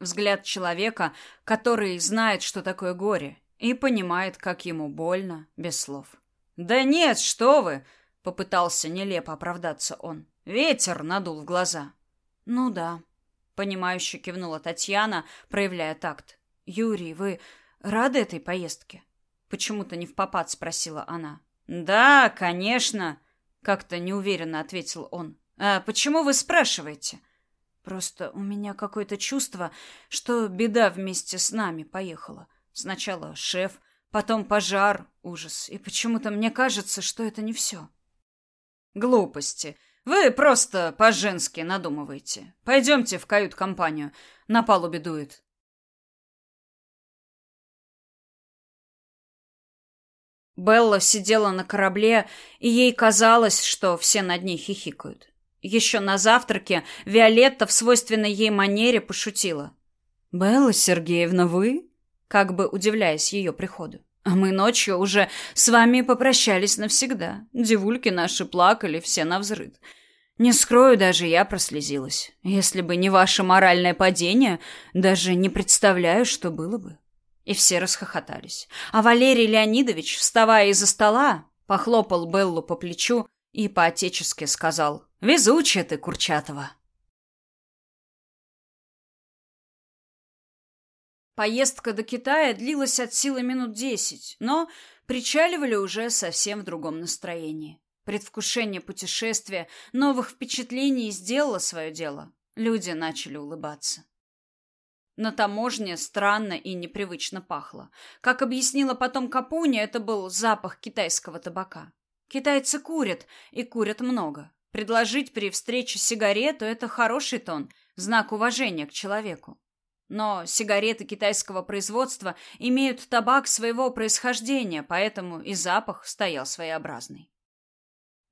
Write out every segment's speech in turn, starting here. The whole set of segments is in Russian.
Взгляд человека, который знает, что такое горе, и понимает, как ему больно, без слов. «Да нет, что вы!» — попытался нелепо оправдаться он. «Ветер надул в глаза». «Ну да», — понимающе кивнула Татьяна, проявляя такт. «Юрий, вы рады этой поездке?» Почему-то не в попад спросила она. «Да, конечно», — как-то неуверенно ответил он. «А почему вы спрашиваете?» «Просто у меня какое-то чувство, что беда вместе с нами поехала. Сначала шеф, потом пожар, ужас. И почему-то мне кажется, что это не все». «Глупости. Вы просто по-женски надумываете. Пойдемте в кают-компанию. На палубе дует. Белла сидела на корабле, и ей казалось, что все над ней хихикают. Еще на завтраке Виолетта в свойственной ей манере пошутила. «Белла Сергеевна, вы?» Как бы удивляясь ее приходу. «А мы ночью уже с вами попрощались навсегда. Девульки наши плакали все навзрыд. Не скрою, даже я прослезилась. Если бы не ваше моральное падение, даже не представляю, что было бы». И все расхохотались. А Валерий Леонидович, вставая из-за стола, похлопал Беллу по плечу и по-отечески сказал «Везучая ты, Курчатова!» Поездка до Китая длилась от силы минут десять, но причаливали уже совсем в другом настроении. Предвкушение путешествия, новых впечатлений сделало свое дело. Люди начали улыбаться. На таможне странно и непривычно пахло. Как объяснила потом Капуня, это был запах китайского табака. Китайцы курят, и курят много. Предложить при встрече сигарету – это хороший тон, знак уважения к человеку. Но сигареты китайского производства имеют табак своего происхождения, поэтому и запах стоял своеобразный.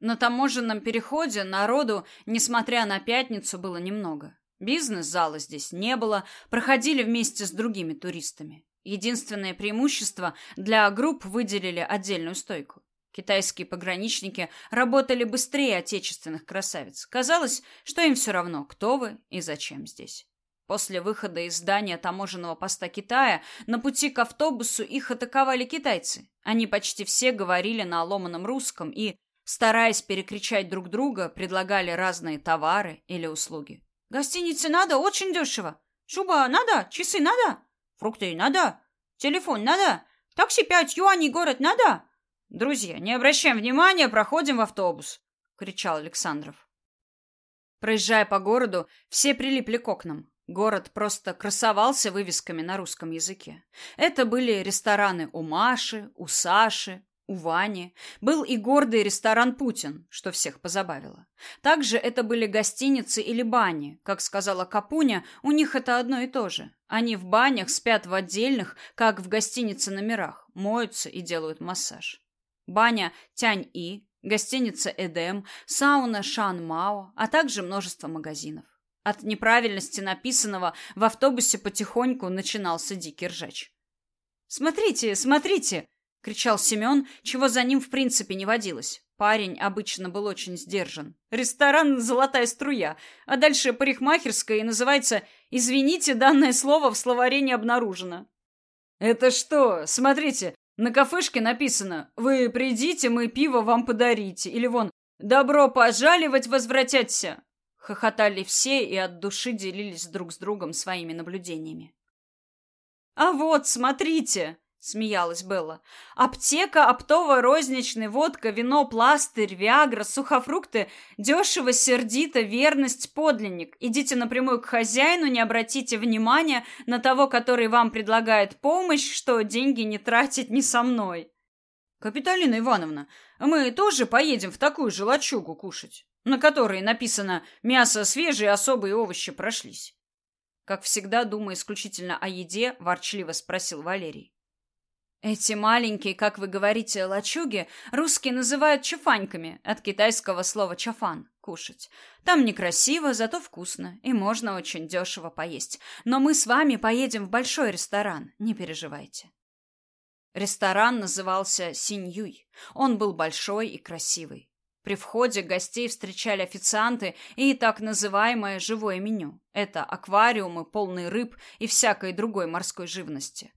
На таможенном переходе народу, несмотря на пятницу, было немного. Бизнес-зала здесь не было, проходили вместе с другими туристами. Единственное преимущество – для групп выделили отдельную стойку. Китайские пограничники работали быстрее отечественных красавиц. Казалось, что им все равно, кто вы и зачем здесь. После выхода из здания таможенного поста Китая на пути к автобусу их атаковали китайцы. Они почти все говорили на ломаном русском и, стараясь перекричать друг друга, предлагали разные товары или услуги. Гостинице надо очень дешево. Шуба надо, часы надо, фрукты надо, телефон надо, такси пять юаней город надо. Друзья, не обращаем внимания, проходим в автобус, кричал Александров. Проезжая по городу, все прилипли к окнам. Город просто красовался вывесками на русском языке. Это были рестораны у Маши, у Саши, у Вани был и гордый ресторан «Путин», что всех позабавило. Также это были гостиницы или бани. Как сказала Капуня, у них это одно и то же. Они в банях спят в отдельных, как в гостинице номерах, моются и делают массаж. Баня Тянь-И, гостиница Эдем, сауна Шан-Мао, а также множество магазинов. От неправильности написанного в автобусе потихоньку начинался дикий ржач. «Смотрите, смотрите!» кричал Семен, чего за ним в принципе не водилось. Парень обычно был очень сдержан. Ресторан «Золотая струя», а дальше парикмахерская и называется «Извините, данное слово в словаре не обнаружено». «Это что? Смотрите, на кафешке написано «Вы придите, мы пиво вам подарите» или вон «Добро пожаливать, возвратяться». Хохотали все и от души делились друг с другом своими наблюдениями. «А вот, смотрите!» Смеялась Белла. Аптека, оптово, розничный, водка, вино, пластырь, виагра, сухофрукты, дешево, сердито, верность, подлинник. Идите напрямую к хозяину, не обратите внимания на того, который вам предлагает помощь, что деньги не тратить не со мной. Капиталина Ивановна, мы тоже поедем в такую же лачугу кушать, на которой написано «мясо свежее, особые овощи прошлись». Как всегда, думая исключительно о еде, ворчливо спросил Валерий. Эти маленькие, как вы говорите, лачуги русские называют чафаньками, от китайского слова чафан – кушать. Там некрасиво, зато вкусно, и можно очень дешево поесть. Но мы с вами поедем в большой ресторан, не переживайте. Ресторан назывался Синьюй. Он был большой и красивый. При входе гостей встречали официанты и так называемое живое меню. Это аквариумы, полные рыб и всякой другой морской живности.